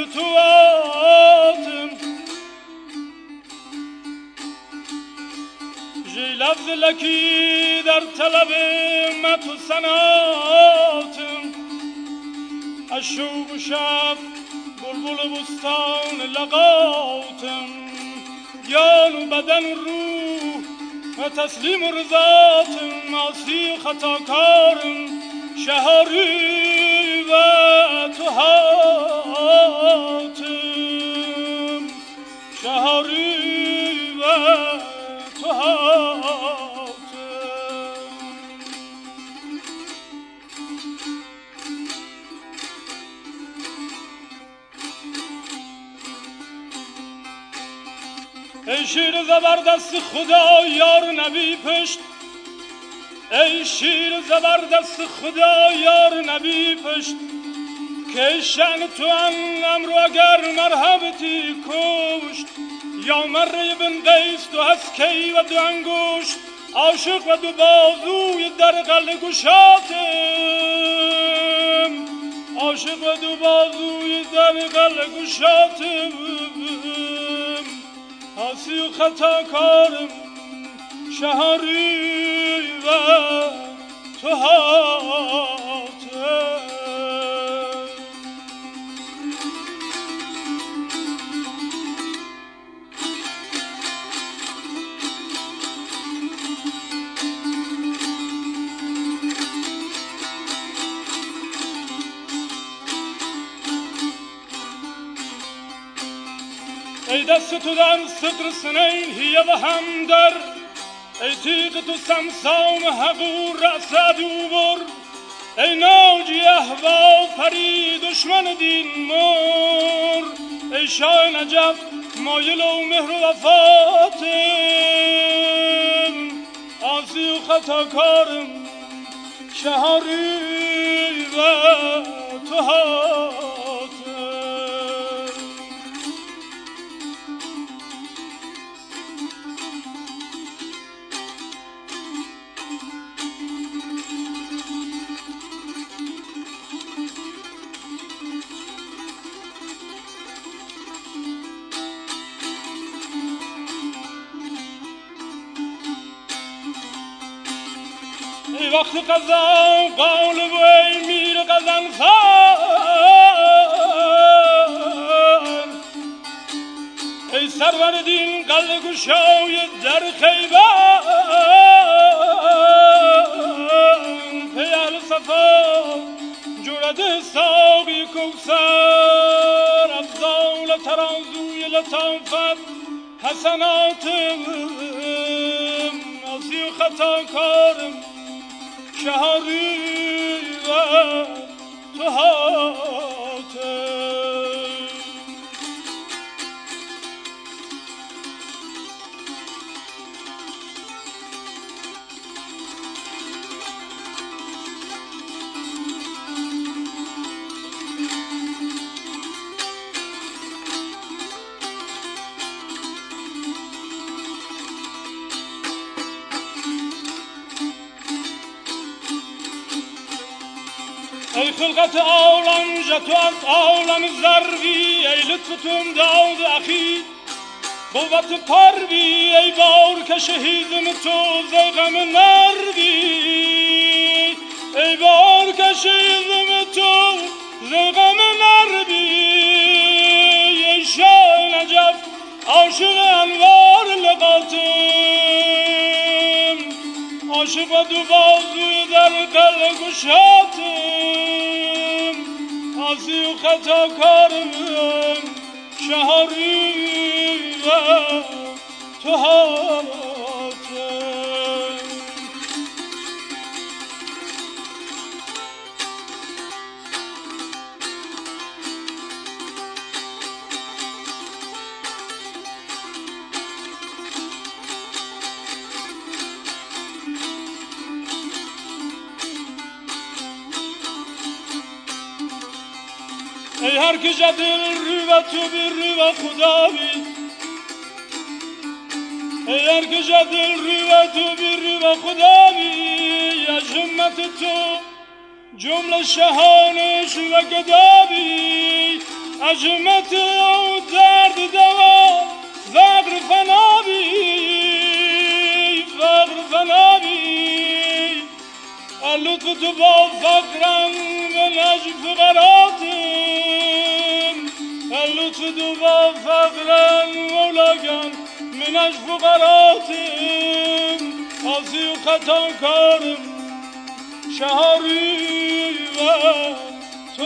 متتوات جي لفظ لکی در طلب مت و سنات اشوق شب بلبل بستان لقاتم جان و بدن و روح و تسلیم و رضاتم معصی خطاکارم شهری تو هاتم شهری و تو ای شیر زبردست خدا یار نبی پشت. ای شیر زبردست خدا یار نبی پشت که شن تو امرو اگر مرحبتی کشت یا مره بن قیس دو هسکی و دو انگشت عاشق و دو بازوی در قل گشاتم عاشق و دو بازوی در قل گشاتم حاسی و خطا کارم شهری تو ای دست تو در صدر سنین هیه و همدر ای تیغ تو سمسام حقور رأس عدو بر ای ناجی احوا پری دشمن دین مر ای شاه نجف مایل و مهر و وفاتم آسی و خطاکارم شهری و تو وقت قضا قالب ای میر قزن ای سرور دین قلب گشای در خیبر پی اهل صفا جرد ساقی کوسر افضال ترازوی لطافت حسناتم آسی و خطا کارم شهری و خلقت عالم جتو از عالم ذروی ای لطفتون داود اخی. قوت پروی ای بار که شهیدم تو زغم نروی. ای بار که شهیدم تو زغم نروی. ای شاه نجف عاشق انوار لقاتم عاشق دو بازوی در قلب گشاتم آسی و خطا کارم شهری تو حالاتم که رو و تو بی و خدا بی ای هر که رو و تو بی رو و خدا بی از همت تو جمله شهانش و گدابی عجمت و درد دوا فقر فنابی فقر فنابی اللطف تو با فقرم و نجف قراتم با فقرم مولاگم منش فقراتم آسی و خطا کارم شهری و تو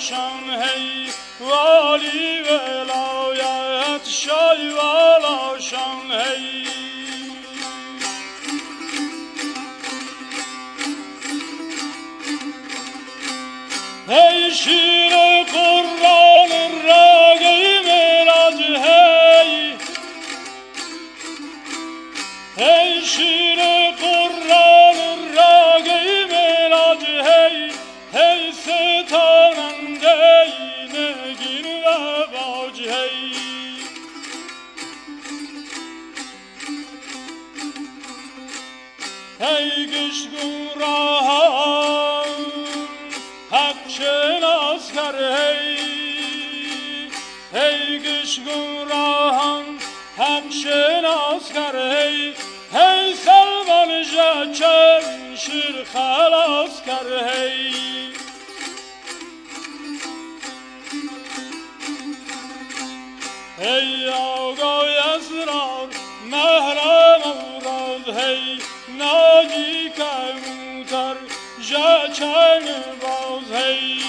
شام هی والی ولا Hey گشگوراهم حق شناس کر Hey. ای حق شناس کر Hey. ای خلوان شیر خلاص کر جا چل بازی.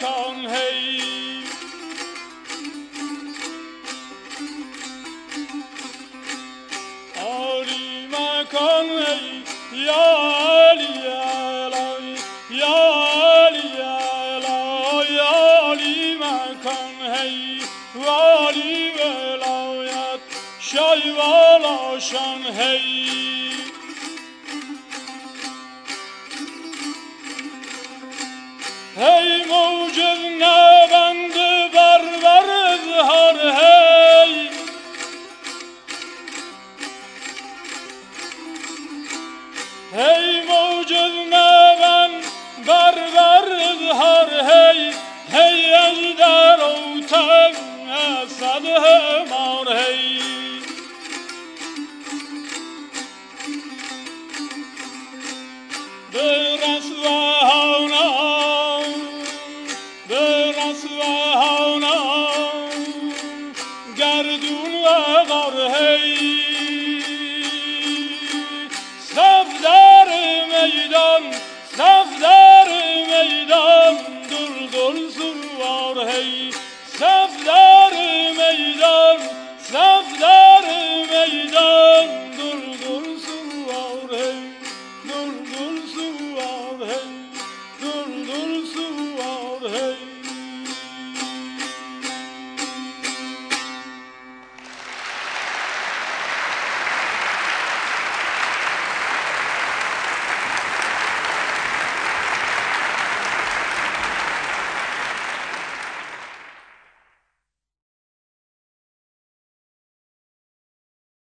مکان هی عالی مکان هی یا علی علای یا علی علای یا علی مکان هی والی ولایت شای والا شان هی هی موج نغم بر بر هر هی هی از در اوتن صد ما هی سبز